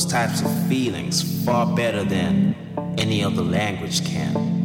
those types of feelings far better than any other language can.